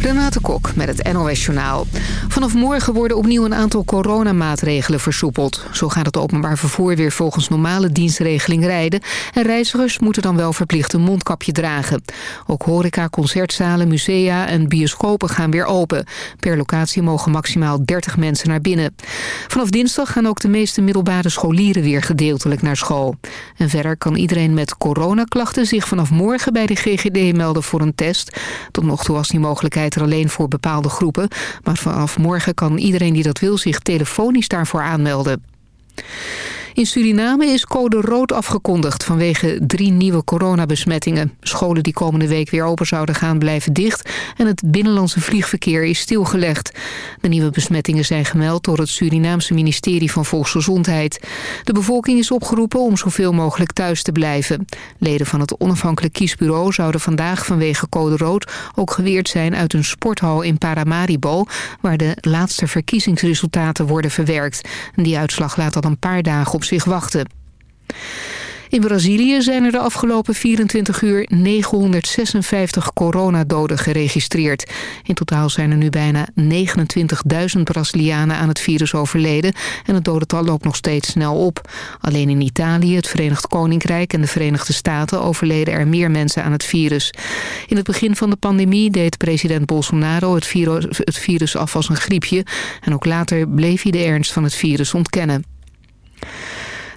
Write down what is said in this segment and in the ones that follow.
Renate Kok met het NOS Journaal. Vanaf morgen worden opnieuw een aantal coronamaatregelen versoepeld. Zo gaat het openbaar vervoer weer volgens normale dienstregeling rijden... en reizigers moeten dan wel verplicht een mondkapje dragen. Ook horeca, concertzalen, musea en bioscopen gaan weer open. Per locatie mogen maximaal 30 mensen naar binnen. Vanaf dinsdag gaan ook de meeste middelbare scholieren weer gedeeltelijk naar school. En verder kan iedereen met coronaklachten zich vanaf morgen bij de GGD melden voor een test. Tot nog toe was die mogelijkheid er alleen voor bepaalde groepen. Maar vanaf morgen kan iedereen die dat wil zich telefonisch daarvoor aanmelden. In Suriname is code rood afgekondigd vanwege drie nieuwe coronabesmettingen. Scholen die komende week weer open zouden gaan blijven dicht... en het binnenlandse vliegverkeer is stilgelegd. De nieuwe besmettingen zijn gemeld door het Surinaamse ministerie van Volksgezondheid. De bevolking is opgeroepen om zoveel mogelijk thuis te blijven. Leden van het onafhankelijk kiesbureau zouden vandaag vanwege code rood... ook geweerd zijn uit een sporthal in Paramaribo... waar de laatste verkiezingsresultaten worden verwerkt. Die uitslag laat al een paar dagen op zich wachten. In Brazilië zijn er de afgelopen 24 uur 956 coronadoden geregistreerd. In totaal zijn er nu bijna 29.000 Brazilianen aan het virus overleden... en het dodental loopt nog steeds snel op. Alleen in Italië, het Verenigd Koninkrijk en de Verenigde Staten... overleden er meer mensen aan het virus. In het begin van de pandemie deed president Bolsonaro het virus, het virus af als een griepje... en ook later bleef hij de ernst van het virus ontkennen.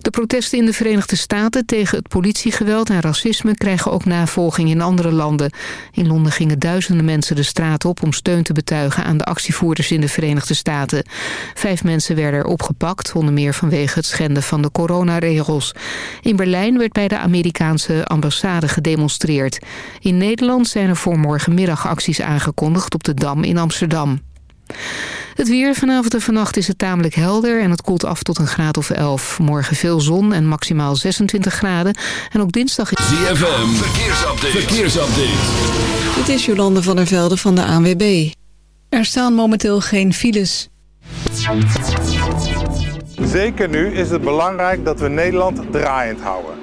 De protesten in de Verenigde Staten tegen het politiegeweld en racisme krijgen ook navolging in andere landen. In Londen gingen duizenden mensen de straat op om steun te betuigen aan de actievoerders in de Verenigde Staten. Vijf mensen werden er opgepakt, onder meer vanwege het schenden van de coronaregels. In Berlijn werd bij de Amerikaanse ambassade gedemonstreerd. In Nederland zijn er voor morgenmiddag acties aangekondigd op de Dam in Amsterdam. Het weer vanavond en vannacht is het tamelijk helder en het koelt af tot een graad of 11. Morgen veel zon en maximaal 26 graden. En ook dinsdag... is ZFM, verkeersupdate. verkeersupdate. Dit is Jolande van der Velde van de ANWB. Er staan momenteel geen files. Zeker nu is het belangrijk dat we Nederland draaiend houden.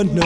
It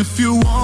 if you want.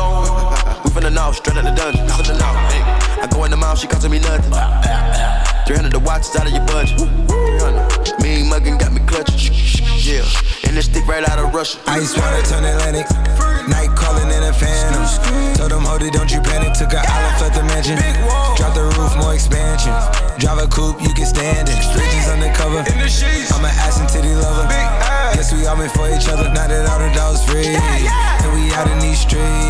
Clone. We finna know, straight out the dungeon. Finna know. Hey. I go in the mouth, she costing me nothing. 300 the watch is out of your budget. 300. Mean muggin' got me clutching. Yeah. And this stick right out of Russia. Ice water turn Atlantic. Night calling in a phantom. Told them, hold it, don't you panic. Took an island, left the mansion. Drop the roof, more expansion. Drive a coupe, you can stand it. Bridges undercover. I'm an ass and titty lover. Guess we all meant for each other. Now that all the dogs free. And we out in these streets.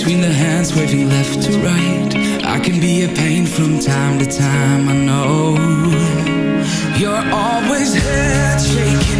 Between the hands waving left to right I can be a pain from time to time, I know. You're always head shaking,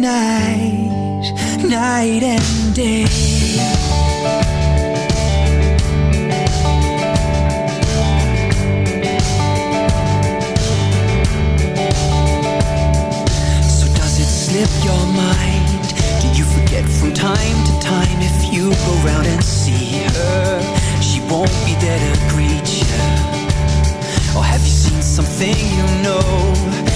night, night and day. slip your mind? Do you forget from time to time if you go round and see her? She won't be there to greet you. Or have you seen something you know?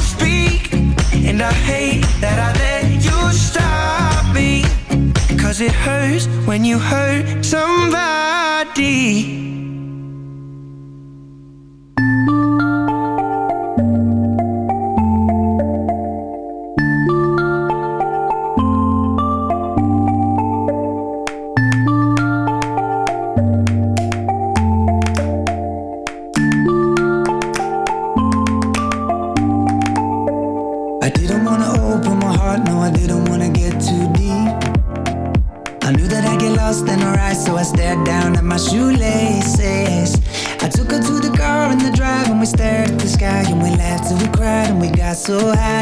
And I hate that I let you stop me. Cause it hurts when you hurt somebody. So high.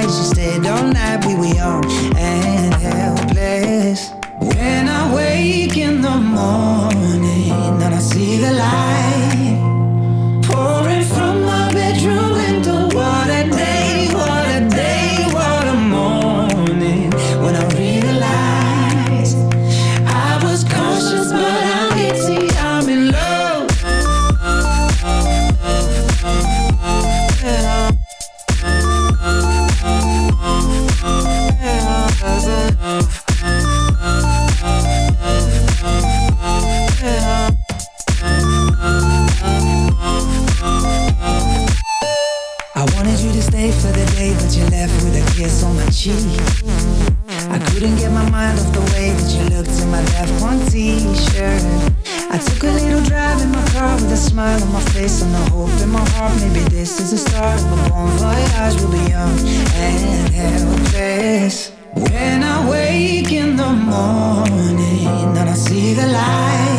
Face and a hope in my heart. Maybe this is the start of a bon voyage. We'll be young and helpless. When I wake in the morning and I see the light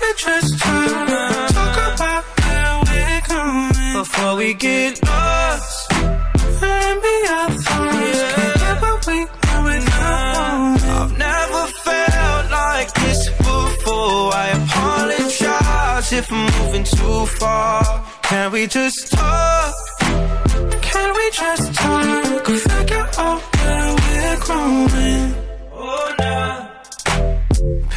just talk? Talk about where we're going before we get lost. Let me our thoughts. Can't get what we want without I've never felt like this before. I apologize if I'm moving too far. Can we just talk? Can we just talk? Figure out where we're growing. Oh, nah.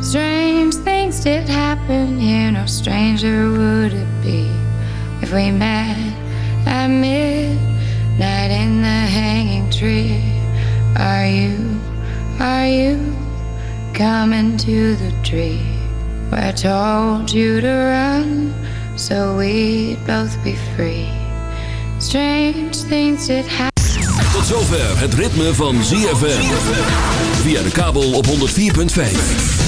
Strange things did happen here, no stranger would it be if we met at midnight in the hanging tree. Are you, are you coming to the tree where I told you to run so we'd both be free? Strange things did happen. Tot zover het ritme van ZFM. Via de kabel op 104.5.